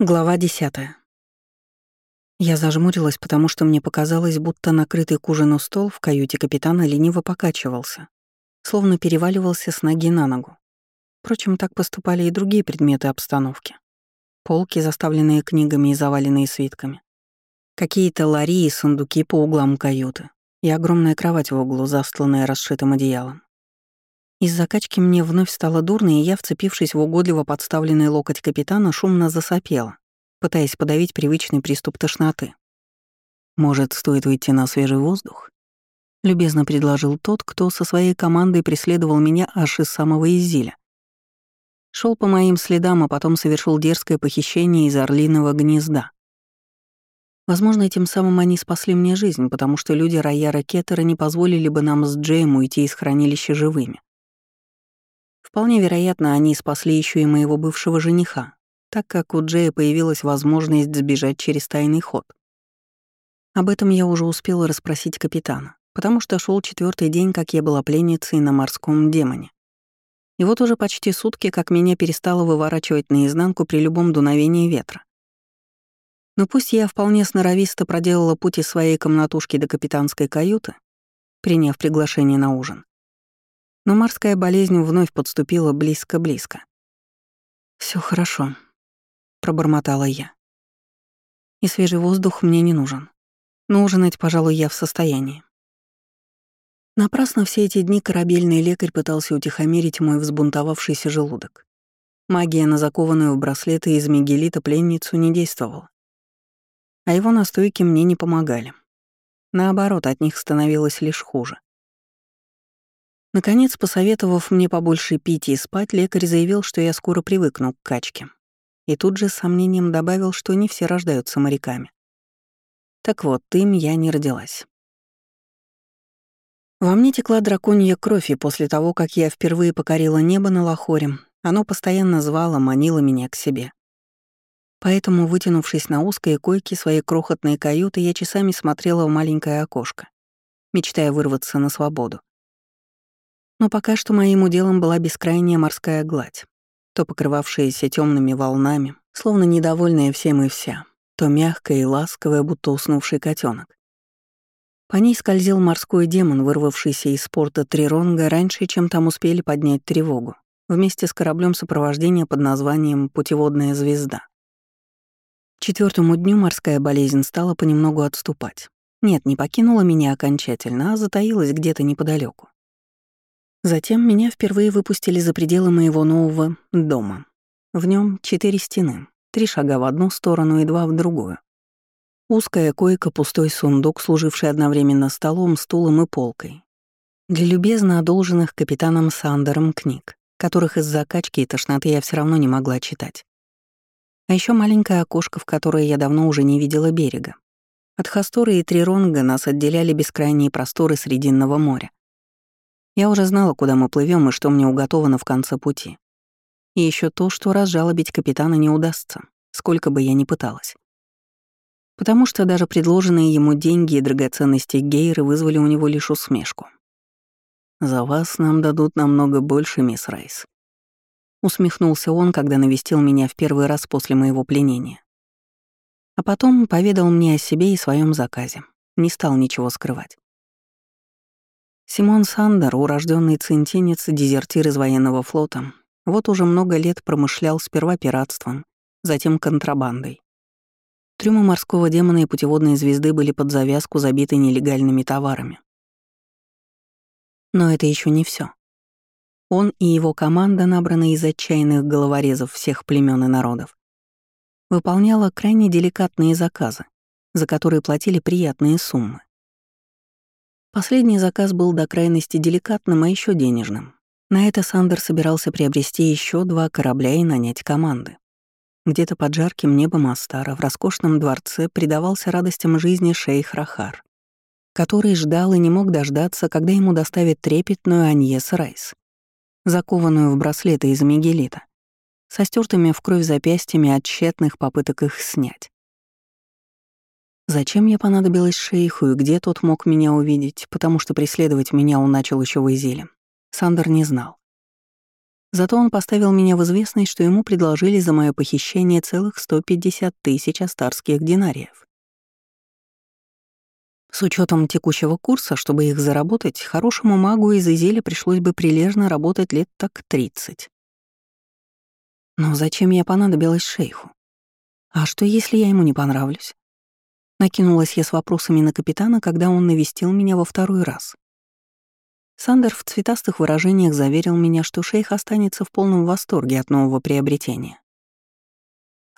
Глава десятая. Я зажмурилась, потому что мне показалось, будто накрытый к ужину стол в каюте капитана лениво покачивался, словно переваливался с ноги на ногу. Впрочем, так поступали и другие предметы обстановки. Полки, заставленные книгами и заваленные свитками. Какие-то лари и сундуки по углам каюты. И огромная кровать в углу, застланная расшитым одеялом. Из закачки мне вновь стало дурно, и я, вцепившись в угодливо подставленный локоть капитана, шумно засопела, пытаясь подавить привычный приступ тошноты. «Может, стоит выйти на свежий воздух?» — любезно предложил тот, кто со своей командой преследовал меня аж из самого Изиля. Шел по моим следам, а потом совершил дерзкое похищение из орлиного гнезда. Возможно, тем самым они спасли мне жизнь, потому что люди Раяра Кеттера не позволили бы нам с Джейм уйти из хранилища живыми. Вполне вероятно, они спасли еще и моего бывшего жениха, так как у Джея появилась возможность сбежать через тайный ход. Об этом я уже успела расспросить капитана, потому что шел четвертый день, как я была пленницей на морском демоне. И вот уже почти сутки, как меня перестало выворачивать наизнанку при любом дуновении ветра. Но пусть я вполне сноровисто проделала путь из своей комнатушки до капитанской каюты, приняв приглашение на ужин, но морская болезнь вновь подступила близко-близко. Все хорошо», — пробормотала я. «И свежий воздух мне не нужен. Но ужинать, пожалуй, я в состоянии». Напрасно все эти дни корабельный лекарь пытался утихомирить мой взбунтовавшийся желудок. Магия на закованную в браслеты из мигелита пленницу не действовала. А его настойки мне не помогали. Наоборот, от них становилось лишь хуже. Наконец, посоветовав мне побольше пить и спать, лекарь заявил, что я скоро привыкну к качке. И тут же с сомнением добавил, что не все рождаются моряками. Так вот, им я не родилась. Во мне текла драконья кровь, и после того, как я впервые покорила небо на Лахоре, оно постоянно звало, манило меня к себе. Поэтому, вытянувшись на узкой койке своей крохотной каюты, я часами смотрела в маленькое окошко, мечтая вырваться на свободу. Но пока что моим уделом была бескрайняя морская гладь, то покрывавшаяся темными волнами, словно недовольная всем и вся, то мягкая и ласковая, будто уснувший котенок. По ней скользил морской демон, вырвавшийся из порта Триронга раньше, чем там успели поднять тревогу, вместе с кораблем сопровождения под названием «Путеводная звезда». Четвертому дню морская болезнь стала понемногу отступать. Нет, не покинула меня окончательно, а затаилась где-то неподалеку. Затем меня впервые выпустили за пределы моего нового дома. В нем четыре стены, три шага в одну сторону и два в другую. Узкая койка, пустой сундук, служивший одновременно столом, стулом и полкой. Для любезно одолженных капитаном Сандером книг, которых из-за качки и тошноты я все равно не могла читать. А еще маленькое окошко, в которое я давно уже не видела берега. От Хасторы и Триронга нас отделяли бескрайние просторы Срединного моря. Я уже знала, куда мы плывем и что мне уготовано в конце пути. И еще то, что разжалобить капитана не удастся, сколько бы я ни пыталась. Потому что даже предложенные ему деньги и драгоценности Гейры вызвали у него лишь усмешку. «За вас нам дадут намного больше, мисс Райс», усмехнулся он, когда навестил меня в первый раз после моего пленения. А потом поведал мне о себе и своем заказе. Не стал ничего скрывать. Симон Сандер, урожденный центинец, дезертир из военного флота, вот уже много лет промышлял сперва пиратством, затем контрабандой. Трюмы морского демона и путеводной звезды были под завязку забиты нелегальными товарами. Но это еще не все. Он и его команда, набранная из отчаянных головорезов всех племен и народов, выполняла крайне деликатные заказы, за которые платили приятные суммы. Последний заказ был до крайности деликатным, а еще денежным. На это Сандер собирался приобрести еще два корабля и нанять команды. Где-то под жарким небом Астара в роскошном дворце предавался радостям жизни шейх Рахар, который ждал и не мог дождаться, когда ему доставят трепетную Аньес Райс, закованную в браслеты из мигелита, со стертыми в кровь запястьями от тщетных попыток их снять. Зачем я понадобилась шейху и где тот мог меня увидеть, потому что преследовать меня он начал еще в Изиле. Сандер не знал. Зато он поставил меня в известность, что ему предложили за мое похищение целых 150 тысяч астарских динариев. С учетом текущего курса, чтобы их заработать, хорошему магу из Изеля пришлось бы прилежно работать лет так 30. Но зачем я понадобилась шейху? А что, если я ему не понравлюсь? Накинулась я с вопросами на капитана, когда он навестил меня во второй раз. Сандер в цветастых выражениях заверил меня, что шейх останется в полном восторге от нового приобретения.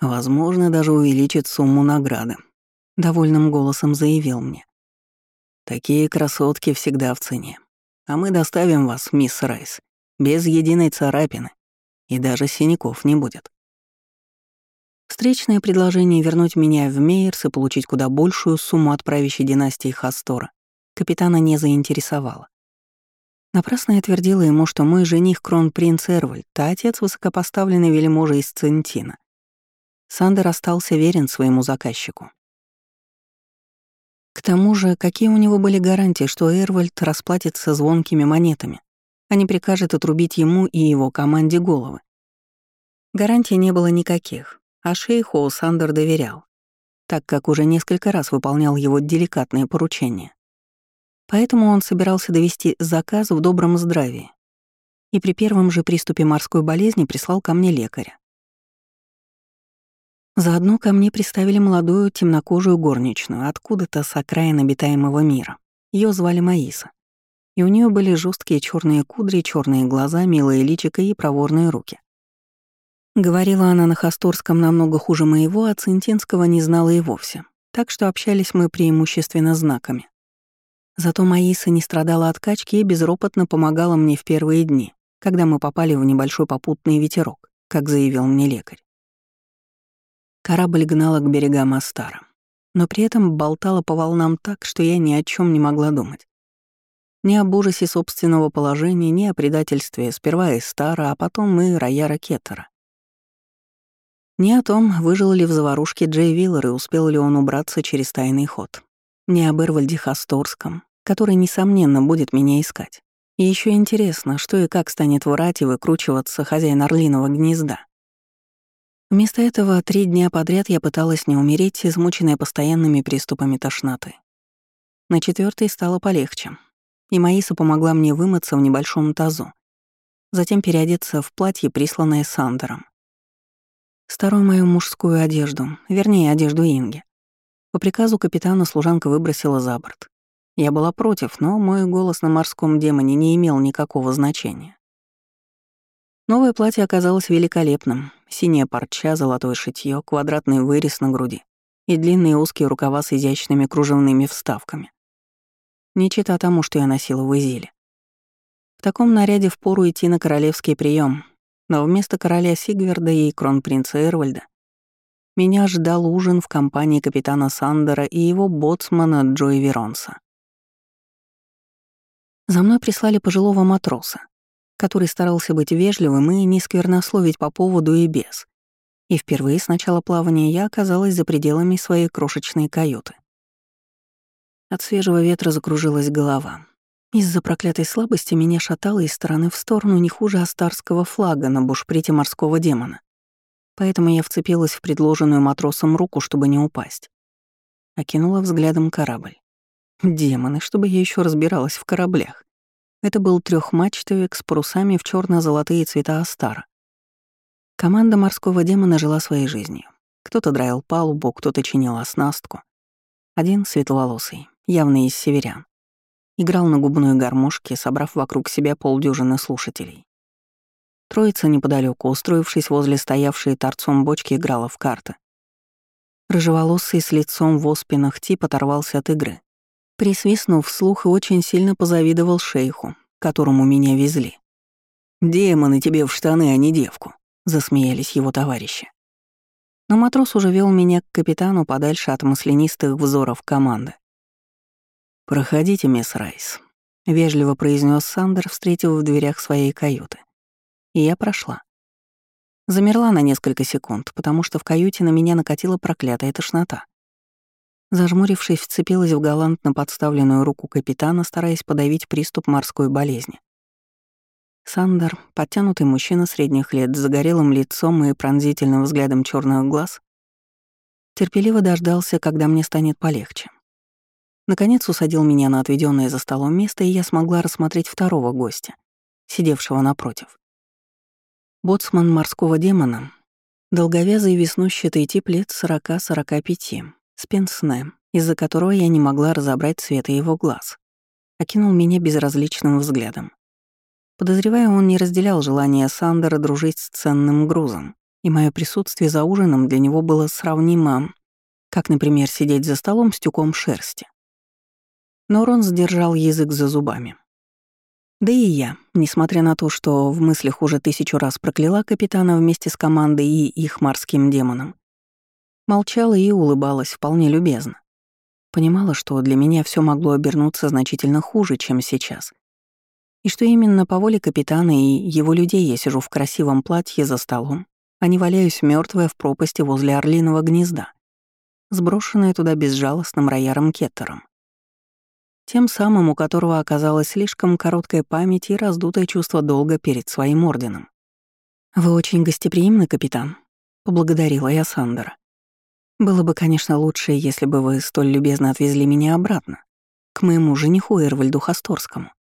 «Возможно, даже увеличит сумму награды», — довольным голосом заявил мне. «Такие красотки всегда в цене. А мы доставим вас, мисс Райс, без единой царапины, и даже синяков не будет». Встречное предложение вернуть меня в Мейерс и получить куда большую сумму от правящей династии Хастора капитана не заинтересовало. Напрасно я твердила ему, что мой жених кронпринц Эрвальд, а отец высокопоставленный вельможа из Центина. Сандер остался верен своему заказчику. К тому же, какие у него были гарантии, что Эрвальд расплатится звонкими монетами, а не прикажет отрубить ему и его команде головы? Гарантий не было никаких, а шейху Сандер доверял, так как уже несколько раз выполнял его деликатные поручения. Поэтому он собирался довести заказ в добром здравии. И при первом же приступе морской болезни прислал ко мне лекаря. Заодно ко мне приставили молодую темнокожую горничную откуда-то с окраин обитаемого мира. Ее звали Маиса. И у нее были жесткие черные кудри, черные глаза, милые личико и проворные руки. Говорила она на Хасторском намного хуже моего, а Центинского не знала и вовсе. Так что общались мы преимущественно знаками. Зато Маиса не страдала от качки и безропотно помогала мне в первые дни, когда мы попали в небольшой попутный ветерок, как заявил мне лекарь. Корабль гнала к берегам Астара, но при этом болтала по волнам так, что я ни о чем не могла думать. Ни об ужасе собственного положения, ни о предательстве сперва Эстара, а потом и Рояра Кеттера. Ни о том, выжил ли в заварушке Джей Виллер и успел ли он убраться через тайный ход. Ни об Эрвальде Хасторском, который, несомненно, будет меня искать. И еще интересно, что и как станет врать и выкручиваться хозяин орлиного гнезда. Вместо этого три дня подряд я пыталась не умереть, измученная постоянными приступами тошноты. На четвертый стало полегче, и Маиса помогла мне вымыться в небольшом тазу, затем переодеться в платье, присланное Сандером. Старую мою мужскую одежду, вернее, одежду Инги. По приказу капитана служанка выбросила за борт. Я была против, но мой голос на морском демоне не имел никакого значения. Новое платье оказалось великолепным. Синяя парча, золотое шитье, квадратный вырез на груди и длинные узкие рукава с изящными кружевными вставками. Не чита тому, что я носила в Изиле. В таком наряде впору идти на королевский прием, но вместо короля Сигверда и кронпринца Эрвальда меня ждал ужин в компании капитана Сандера и его боцмана Джои Веронса. За мной прислали пожилого матроса, который старался быть вежливым и не сквернословить по поводу и без. И впервые с начала плавания я оказалась за пределами своей крошечной каюты. От свежего ветра закружилась голова. Из-за проклятой слабости меня шатало из стороны в сторону не хуже астарского флага на бушприте морского демона. Поэтому я вцепилась в предложенную матросом руку, чтобы не упасть. Окинула взглядом корабль. Демоны, чтобы я еще разбиралась в кораблях. Это был трехмачтовик с парусами в черно золотые цвета Астара. Команда морского демона жила своей жизнью. Кто-то драил палубу, кто-то чинил оснастку. Один светловолосый, явно из северян. Играл на губной гармошке, собрав вокруг себя полдюжины слушателей. Троица неподалеку, устроившись возле стоявшей торцом бочки, играла в карты. Рыжеволосый с лицом в оспинах тип оторвался от игры Присвистнув вслух и очень сильно позавидовал шейху, которому меня везли. «Демоны тебе в штаны, а не девку», — засмеялись его товарищи. Но матрос уже вел меня к капитану подальше от маслянистых взоров команды. «Проходите, мисс Райс», — вежливо произнес Сандер, встретив в дверях своей каюты. И я прошла. Замерла на несколько секунд, потому что в каюте на меня накатила проклятая тошнота. Зажмурившись, вцепилась в галантно подставленную руку капитана, стараясь подавить приступ морской болезни. Сандер, подтянутый мужчина средних лет с загорелым лицом и пронзительным взглядом черных глаз, терпеливо дождался, когда мне станет полегче. Наконец усадил меня на отведенное за столом место, и я смогла рассмотреть второго гостя, сидевшего напротив. Боцман морского демона, долговязый веснущатый тип лет 40-45, с пенсне, из-за которого я не могла разобрать цвета его глаз, окинул меня безразличным взглядом. Подозревая, он не разделял желание Сандера дружить с ценным грузом, и мое присутствие за ужином для него было сравнимо, как, например, сидеть за столом с тюком шерсти. Но Рон сдержал язык за зубами. Да и я, несмотря на то, что в мыслях уже тысячу раз прокляла капитана вместе с командой и их морским демоном, молчала и улыбалась вполне любезно. Понимала, что для меня все могло обернуться значительно хуже, чем сейчас — и что именно по воле капитана и его людей я сижу в красивом платье за столом, а не валяюсь мертвая в пропасти возле орлиного гнезда, сброшенная туда безжалостным рояром Кеттером. Тем самым, у которого оказалась слишком короткая память и раздутое чувство долга перед своим орденом. «Вы очень гостеприимны, капитан», — поблагодарила я Сандера. «Было бы, конечно, лучше, если бы вы столь любезно отвезли меня обратно, к моему жениху Эрвальду Хасторскому.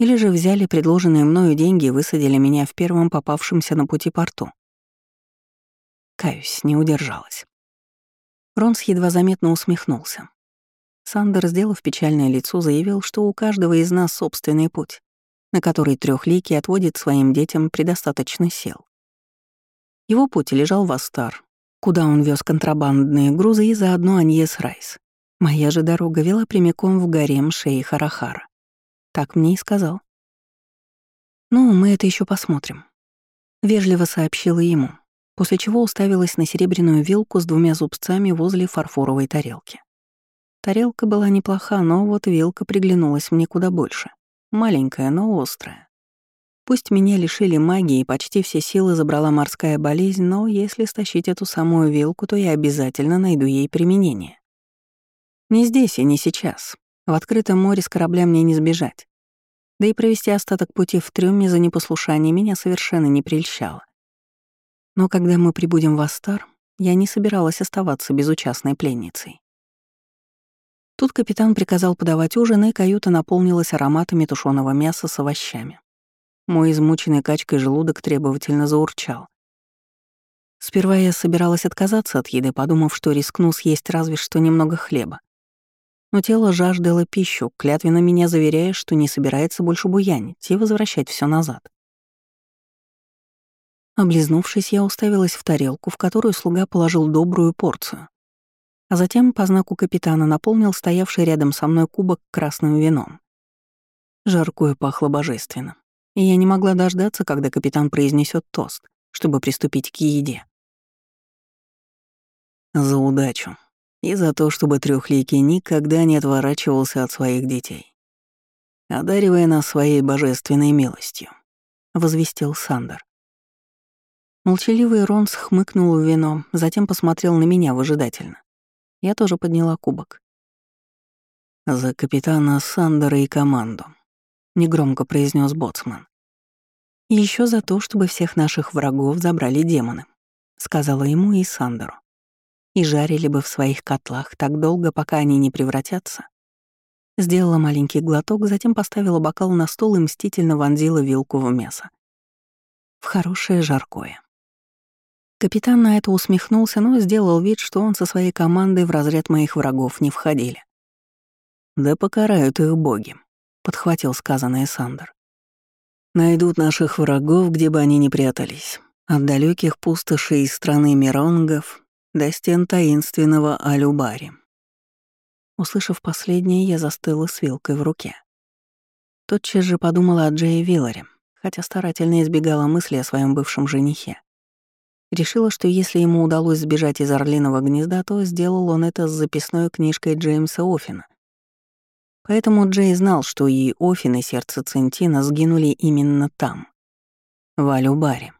Или же взяли предложенные мною деньги и высадили меня в первом попавшемся на пути порту. Каюсь, не удержалась. Ронс едва заметно усмехнулся. Сандер, сделав печальное лицо, заявил, что у каждого из нас собственный путь, на который трехликий отводит своим детям предостаточно сил. Его путь лежал в Астар, куда он вез контрабандные грузы и заодно Аньес Райс. Моя же дорога вела прямиком в гарем шейха Рахара. Так мне и сказал. «Ну, мы это еще посмотрим», — вежливо сообщила ему, после чего уставилась на серебряную вилку с двумя зубцами возле фарфоровой тарелки. Тарелка была неплоха, но вот вилка приглянулась мне куда больше. Маленькая, но острая. Пусть меня лишили магии и почти все силы забрала морская болезнь, но если стащить эту самую вилку, то я обязательно найду ей применение. Не здесь и не сейчас, в открытом море с корабля мне не сбежать. Да и провести остаток пути в трюме за непослушание меня совершенно не прельщало. Но когда мы прибудем в Астар, я не собиралась оставаться безучастной пленницей. Тут капитан приказал подавать ужин, и каюта наполнилась ароматами тушеного мяса с овощами. Мой измученный качкой желудок требовательно заурчал. Сперва я собиралась отказаться от еды, подумав, что рискну съесть разве что немного хлеба но тело жаждало пищу, клятвенно меня заверяя, что не собирается больше буянить и возвращать все назад. Облизнувшись, я уставилась в тарелку, в которую слуга положил добрую порцию. А затем по знаку капитана наполнил стоявший рядом со мной кубок красным вином. Жаркое пахло божественно, и я не могла дождаться, когда капитан произнесет тост, чтобы приступить к еде. «За удачу», и за то, чтобы трехликий никогда не отворачивался от своих детей, одаривая нас своей божественной милостью», — возвестил Сандер. Молчаливый Ронс хмыкнул в вино, затем посмотрел на меня выжидательно. Я тоже подняла кубок. «За капитана Сандера и команду», — негромко произнес боцман. Еще за то, чтобы всех наших врагов забрали демоны», — сказала ему и Сандеру и жарили бы в своих котлах так долго, пока они не превратятся. Сделала маленький глоток, затем поставила бокал на стол и мстительно вонзила вилку в мясо. В хорошее жаркое. Капитан на это усмехнулся, но сделал вид, что он со своей командой в разряд моих врагов не входили. «Да покарают их боги», — подхватил сказанное Сандер. «Найдут наших врагов, где бы они ни прятались, от далеких пустошей из страны Миронгов до стен таинственного Алюбари. Услышав последнее, я застыла с вилкой в руке. Тотчас же подумала о Джее Вилларе, хотя старательно избегала мысли о своем бывшем женихе. Решила, что если ему удалось сбежать из Орлиного гнезда, то сделал он это с записной книжкой Джеймса Оффина. Поэтому Джей знал, что и Офин, и сердце Центина сгинули именно там, в Алюбаре.